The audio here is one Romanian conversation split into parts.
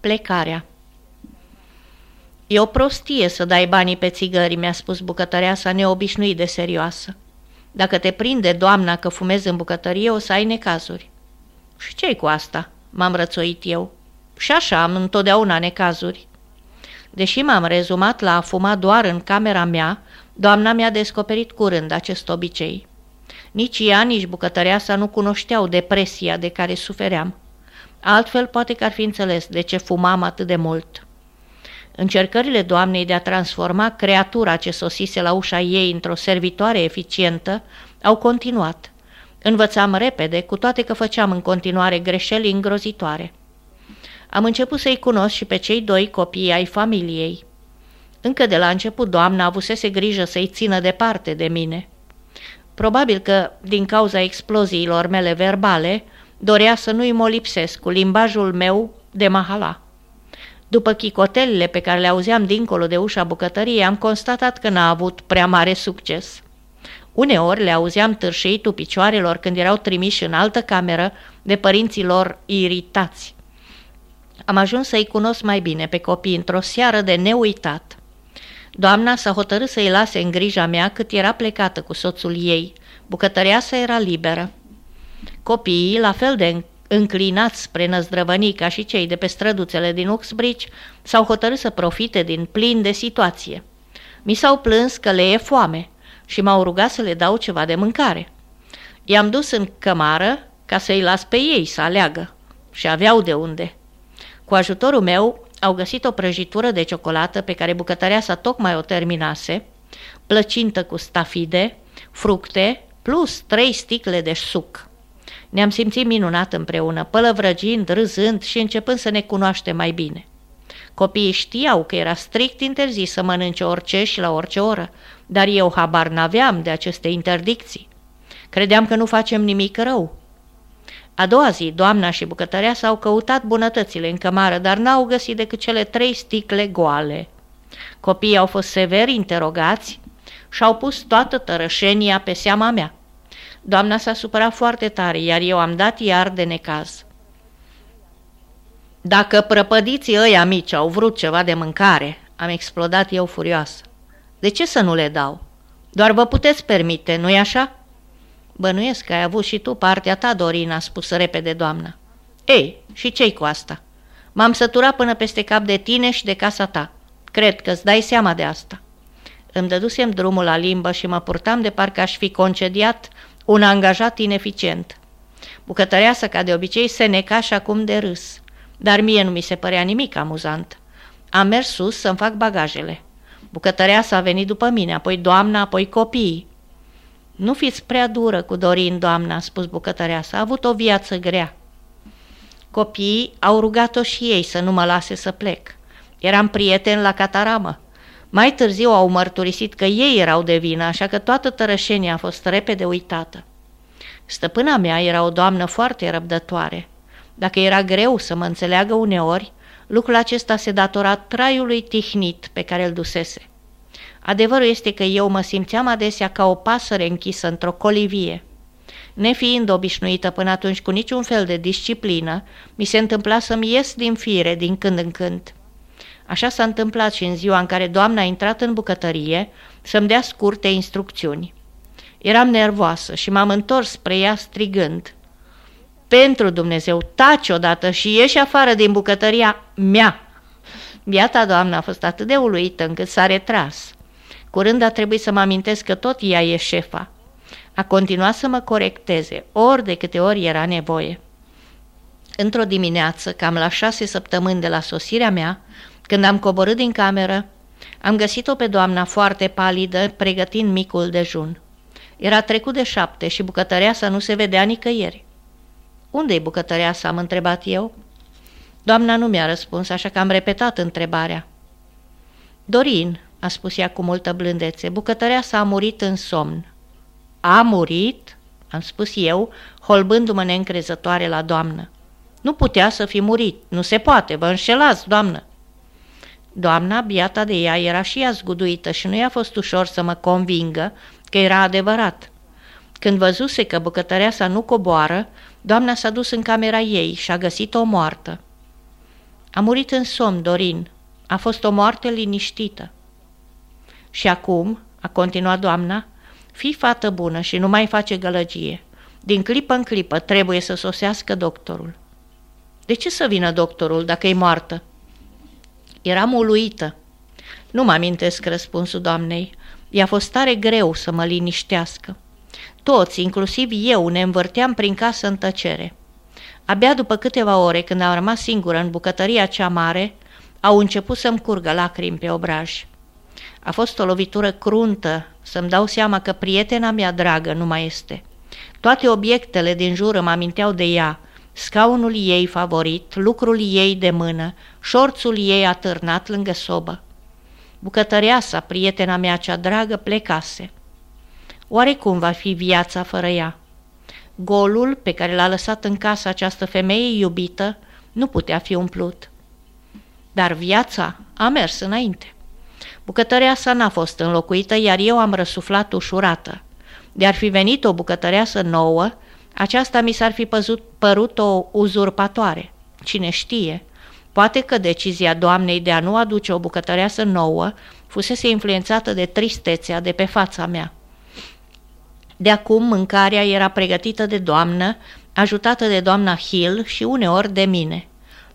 Plecarea E o prostie să dai banii pe țigări, mi-a spus bucătăreasa neobișnuit de serioasă. Dacă te prinde doamna că fumezi în bucătărie, o să ai necazuri. Și ce cu asta? M-am rățoit eu. Și așa am întotdeauna necazuri. Deși m-am rezumat la a fuma doar în camera mea, doamna mi-a descoperit curând acest obicei. Nici ea, nici bucătăreasa nu cunoșteau depresia de care sufeream. Altfel poate că ar fi înțeles de ce fumam atât de mult. Încercările doamnei de a transforma creatura ce sosise la ușa ei într-o servitoare eficientă au continuat. Învățam repede, cu toate că făceam în continuare greșeli îngrozitoare. Am început să-i cunosc și pe cei doi copii ai familiei. Încă de la început doamna avusese grijă să-i țină departe de mine. Probabil că, din cauza exploziilor mele verbale, dorea să nu-i molipsesc cu limbajul meu de mahala. După chicotelile pe care le auzeam dincolo de ușa bucătăriei, am constatat că n-a avut prea mare succes. Uneori le auzeam târșeitul picioarelor când erau trimiși în altă cameră de părinții lor iritați. Am ajuns să-i cunosc mai bine pe copii într-o seară de neuitat. Doamna s-a hotărât să-i lase în grija mea cât era plecată cu soțul ei. Bucătăreasa era liberă. Copiii, la fel de înclinați spre năzdrăvănii ca și cei de pe străduțele din Uxbridge, s-au hotărât să profite din plin de situație. Mi s-au plâns că le e foame și m-au rugat să le dau ceva de mâncare. I-am dus în cămară ca să-i las pe ei să aleagă și aveau de unde. Cu ajutorul meu au găsit o prăjitură de ciocolată pe care bucătărea sa tocmai o terminase, plăcintă cu stafide, fructe, plus trei sticle de suc. Ne-am simțit minunat împreună, pălăvrăgind, râzând și începând să ne cunoaștem mai bine. Copiii știau că era strict interzis să mănânce orice și la orice oră, dar eu habar n-aveam de aceste interdicții. Credeam că nu facem nimic rău. A doua zi, doamna și bucătărea s-au căutat bunătățile în cămară, dar n-au găsit decât cele trei sticle goale. Copiii au fost severi interogați și au pus toată tărășenia pe seama mea. Doamna s-a supărat foarte tare, iar eu am dat iar de necaz. Dacă prăpădiții ăia mici au vrut ceva de mâncare, am explodat eu furioasă. De ce să nu le dau? Doar vă puteți permite, nu-i așa? Bănuiesc că ai avut și tu partea ta, Dorina, a spus repede doamna. Ei, și ce cu asta? M-am săturat până peste cap de tine și de casa ta. Cred că îți dai seama de asta. Îmi dădusem drumul la limbă și mă purtam de parcă aș fi concediat un angajat ineficient. Bucătăreasă, ca de obicei, se neca și acum de râs, dar mie nu mi se părea nimic amuzant. Am mers sus să-mi fac bagajele. Bucătăreasa a venit după mine, apoi doamna, apoi copiii. Nu fiți prea dură cu Dorin, doamna, a spus bucătăreasa, a avut o viață grea. Copiii au rugat-o și ei să nu mă lase să plec. Eram prieten la cataramă. Mai târziu au mărturisit că ei erau de vină, așa că toată tărășenia a fost repede uitată. Stăpâna mea era o doamnă foarte răbdătoare. Dacă era greu să mă înțeleagă uneori, lucrul acesta se datora traiului tihnit pe care îl dusese. Adevărul este că eu mă simțeam adesea ca o pasăre închisă într-o colivie. Nefiind obișnuită până atunci cu niciun fel de disciplină, mi se întâmpla să-mi ies din fire din când în când. Așa s-a întâmplat și în ziua în care doamna a intrat în bucătărie să-mi dea scurte instrucțiuni. Eram nervoasă și m-am întors spre ea strigând. Pentru Dumnezeu, taci odată și ieși afară din bucătăria mea! Biata doamna a fost atât de uluită încât s-a retras. Curând a trebuit să mă amintesc că tot ea e șefa. A continuat să mă corecteze, ori de câte ori era nevoie. Într-o dimineață, cam la șase săptămâni de la sosirea mea, când am coborât din cameră, am găsit-o pe doamna foarte palidă, pregătind micul dejun. Era trecut de șapte și bucătăreasa nu se vedea nicăieri. Unde-i bucătăreasa?" am întrebat eu. Doamna nu mi-a răspuns, așa că am repetat întrebarea. Dorin, a spus ea cu multă blândețe, bucătăreasa a murit în somn. A murit? am spus eu, holbându-mă neîncrezătoare la doamnă. Nu putea să fi murit, nu se poate, vă înșelați, doamnă. Doamna, biata de ea, era și ea zguduită și nu i-a fost ușor să mă convingă că era adevărat. Când văzuse că bucătăreasa nu coboară, doamna s-a dus în camera ei și a găsit-o moartă. A murit în somn, Dorin. A fost o moarte liniștită. Și acum, a continuat doamna, fii fată bună și nu mai face gălăgie. Din clipă în clipă trebuie să sosească doctorul. De ce să vină doctorul dacă e moartă? Eram uluită. Nu mă amintesc răspunsul doamnei. I-a fost tare greu să mă liniștească. Toți, inclusiv eu, ne învârteam prin casă în tăcere. Abia după câteva ore, când am rămas singură în bucătăria cea mare, au început să-mi curgă lacrimi pe obraj. A fost o lovitură cruntă să-mi dau seama că prietena mea dragă nu mai este. Toate obiectele din jur îmi aminteau de ea, scaunul ei favorit, lucrul ei de mână, șorțul ei atârnat lângă sobă. Bucătăreasa, prietena mea cea dragă, plecase. Oare cum va fi viața fără ea? Golul pe care l-a lăsat în casă această femeie iubită nu putea fi umplut. Dar viața a mers înainte. Bucătăreasa n-a fost înlocuită, iar eu am răsuflat ușurată. De-ar fi venit o bucătăreasă nouă, aceasta mi s-ar fi păzut, părut o uzurpatoare. Cine știe, poate că decizia doamnei de a nu aduce o bucătăreasă nouă fusese influențată de tristețea de pe fața mea. De acum mâncarea era pregătită de doamnă, ajutată de doamna Hill și uneori de mine.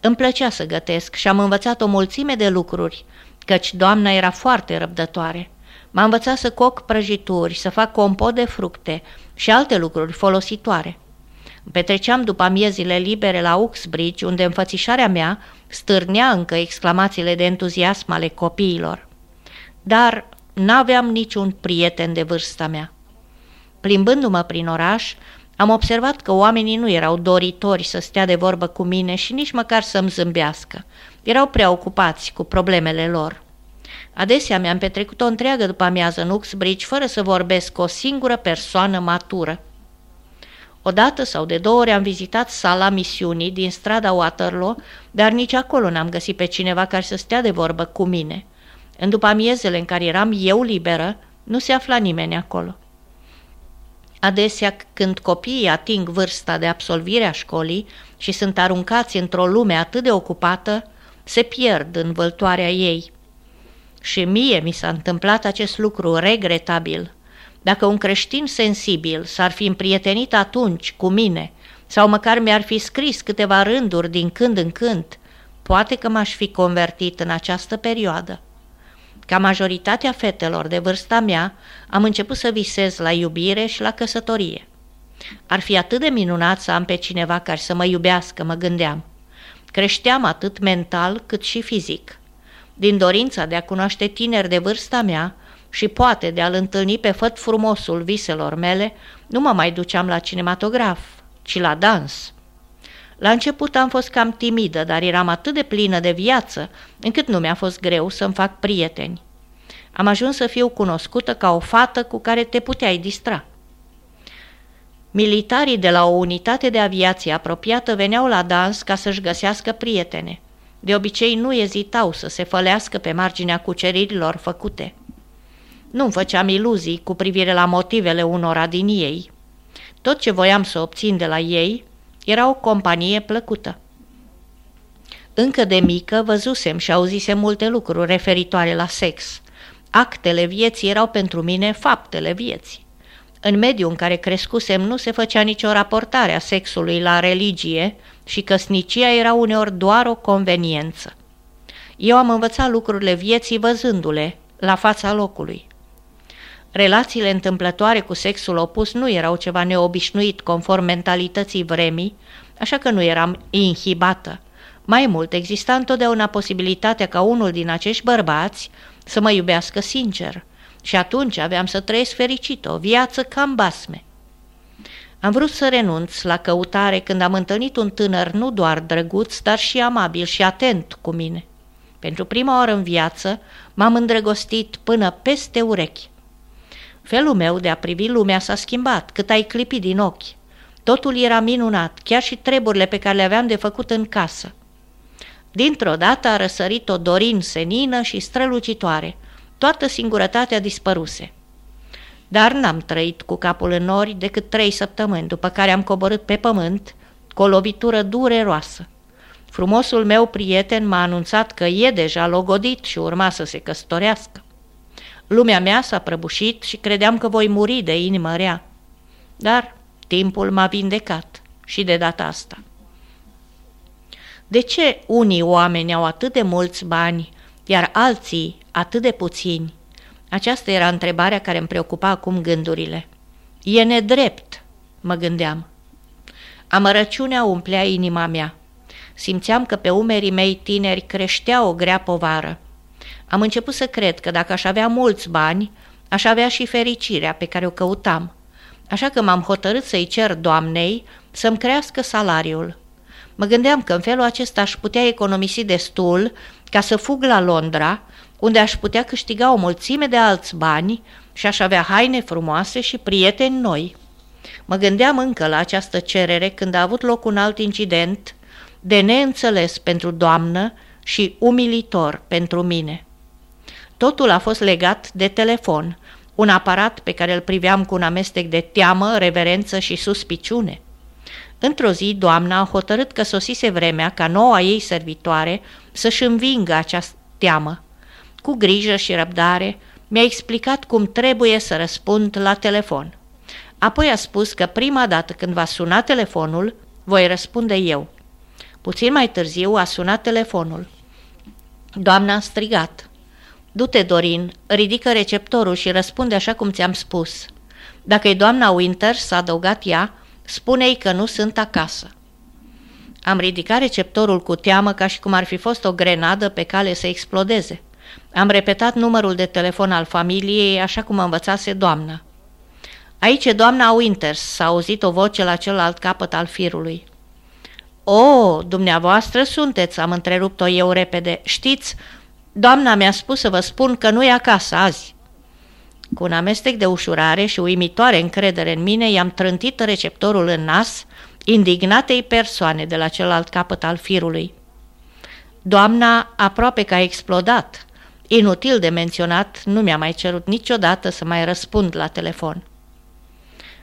Îmi plăcea să gătesc și am învățat o mulțime de lucruri, căci doamna era foarte răbdătoare. M-a învățat să coc prăjituri, să fac compot de fructe și alte lucruri folositoare. Petreceam după amiezile libere la Uxbridge, unde înfățișarea mea stârnea încă exclamațiile de entuziasm ale copiilor. Dar n-aveam niciun prieten de vârsta mea. Plimbându-mă prin oraș, am observat că oamenii nu erau doritori să stea de vorbă cu mine și nici măcar să-mi zâmbească. Erau preocupați cu problemele lor. Adesea mi-am petrecut o întreagă după amiază în Uxbridge fără să vorbesc cu o singură persoană matură. Odată sau de două ori am vizitat sala misiunii din strada Waterloo, dar nici acolo n-am găsit pe cineva care să stea de vorbă cu mine. În după amiezele în care eram eu liberă, nu se afla nimeni acolo. Adesea, când copiii ating vârsta de absolvire a școlii și sunt aruncați într-o lume atât de ocupată, se pierd în văltoarea ei. Și mie mi s-a întâmplat acest lucru regretabil. Dacă un creștin sensibil s-ar fi împrietenit atunci cu mine, sau măcar mi-ar fi scris câteva rânduri din când în când, poate că m-aș fi convertit în această perioadă. Ca majoritatea fetelor de vârsta mea, am început să visez la iubire și la căsătorie. Ar fi atât de minunat să am pe cineva care să mă iubească, mă gândeam. Creșteam atât mental cât și fizic. Din dorința de a cunoaște tineri de vârsta mea și poate de a-l întâlni pe făt frumosul viselor mele, nu mă mai duceam la cinematograf, ci la dans. La început am fost cam timidă, dar eram atât de plină de viață, încât nu mi-a fost greu să-mi fac prieteni. Am ajuns să fiu cunoscută ca o fată cu care te puteai distra. Militarii de la o unitate de aviație apropiată veneau la dans ca să-și găsească prietene. De obicei nu ezitau să se fălească pe marginea cuceririlor făcute. Nu-mi făceam iluzii cu privire la motivele unora din ei. Tot ce voiam să obțin de la ei era o companie plăcută. Încă de mică văzusem și auzisem multe lucruri referitoare la sex. Actele vieții erau pentru mine faptele vieții. În mediul în care crescusem nu se făcea nicio raportare a sexului la religie și căsnicia era uneori doar o conveniență. Eu am învățat lucrurile vieții văzându-le la fața locului. Relațiile întâmplătoare cu sexul opus nu erau ceva neobișnuit conform mentalității vremii, așa că nu eram inhibată. Mai mult, exista întotdeauna posibilitatea ca unul din acești bărbați să mă iubească sincer și atunci aveam să trăiesc fericit, o viață cam basme. Am vrut să renunț la căutare când am întâlnit un tânăr nu doar drăguț, dar și amabil și atent cu mine. Pentru prima oară în viață m-am îndrăgostit până peste urechi. Felul meu de a privi lumea s-a schimbat, cât ai clipi din ochi. Totul era minunat, chiar și treburile pe care le aveam de făcut în casă. Dintr-o dată a răsărit o dorin senină și strălucitoare. Toată singurătatea dispăruse. Dar n-am trăit cu capul în nori decât trei săptămâni, după care am coborât pe pământ cu o lovitură dureroasă. Frumosul meu prieten m-a anunțat că e deja logodit și urma să se căsătorească. Lumea mea s-a prăbușit și credeam că voi muri de inimă rea. Dar timpul m-a vindecat și de data asta. De ce unii oameni au atât de mulți bani, iar alții atât de puțini? Aceasta era întrebarea care îmi preocupa acum gândurile. E nedrept, mă gândeam. Amărăciunea umplea inima mea. Simțeam că pe umerii mei tineri creștea o grea povară. Am început să cred că dacă aș avea mulți bani, aș avea și fericirea pe care o căutam. Așa că m-am hotărât să-i cer doamnei să-mi crească salariul. Mă gândeam că în felul acesta aș putea economisi destul ca să fug la Londra, unde aș putea câștiga o mulțime de alți bani și aș avea haine frumoase și prieteni noi. Mă gândeam încă la această cerere când a avut loc un alt incident de neînțeles pentru doamnă și umilitor pentru mine. Totul a fost legat de telefon, un aparat pe care îl priveam cu un amestec de teamă, reverență și suspiciune. Într-o zi, doamna a hotărât că sosise vremea ca noua ei servitoare să-și învingă această teamă. Cu grijă și răbdare, mi-a explicat cum trebuie să răspund la telefon. Apoi a spus că prima dată când va suna telefonul, voi răspunde eu. Puțin mai târziu a sunat telefonul. Doamna a strigat. Du-te, Dorin, ridică receptorul și răspunde așa cum ți-am spus. Dacă e doamna Winter, s-a adăugat ea, spune-i că nu sunt acasă. Am ridicat receptorul cu teamă ca și cum ar fi fost o grenadă pe cale să explodeze. Am repetat numărul de telefon al familiei așa cum învățase doamna. Aici e doamna Winters, s-a auzit o voce la celălalt capăt al firului. O, dumneavoastră sunteți, am întrerupt-o eu repede. Știți, doamna mi-a spus să vă spun că nu e acasă azi. Cu un amestec de ușurare și uimitoare încredere în mine, i-am trântit receptorul în nas, indignatei persoane de la celălalt capăt al firului. Doamna aproape că a explodat. Inutil de menționat, nu mi-a mai cerut niciodată să mai răspund la telefon.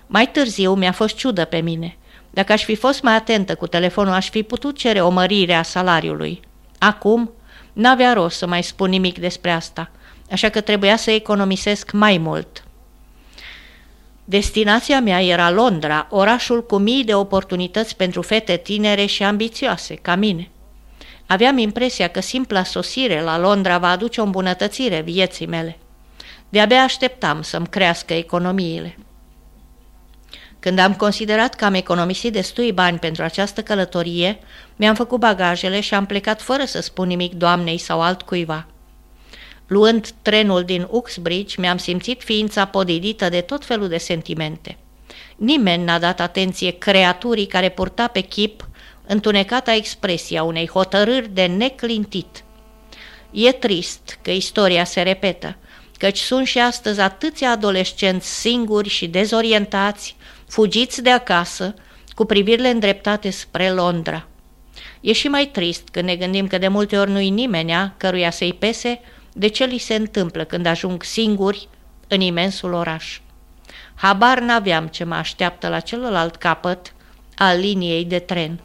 Mai târziu mi-a fost ciudă pe mine. Dacă aș fi fost mai atentă cu telefonul, aș fi putut cere o mărire a salariului. Acum, n-avea rost să mai spun nimic despre asta, așa că trebuia să economisesc mai mult. Destinația mea era Londra, orașul cu mii de oportunități pentru fete tinere și ambițioase, ca mine. Aveam impresia că simpla sosire la Londra va aduce o îmbunătățire vieții mele. De-abia așteptam să-mi crească economiile. Când am considerat că am economisit destui bani pentru această călătorie, mi-am făcut bagajele și am plecat fără să spun nimic doamnei sau altcuiva. Luând trenul din Uxbridge, mi-am simțit ființa podidită de tot felul de sentimente. Nimeni n-a dat atenție creaturii care purta pe chip întunecata expresia unei hotărâri de neclintit. E trist că istoria se repetă, căci sunt și astăzi atâția adolescenți singuri și dezorientați, fugiți de acasă, cu privirile îndreptate spre Londra. E și mai trist când ne gândim că de multe ori nu-i nimenea căruia să-i pese de ce li se întâmplă când ajung singuri în imensul oraș. Habar n-aveam ce mă așteaptă la celălalt capăt al liniei de tren.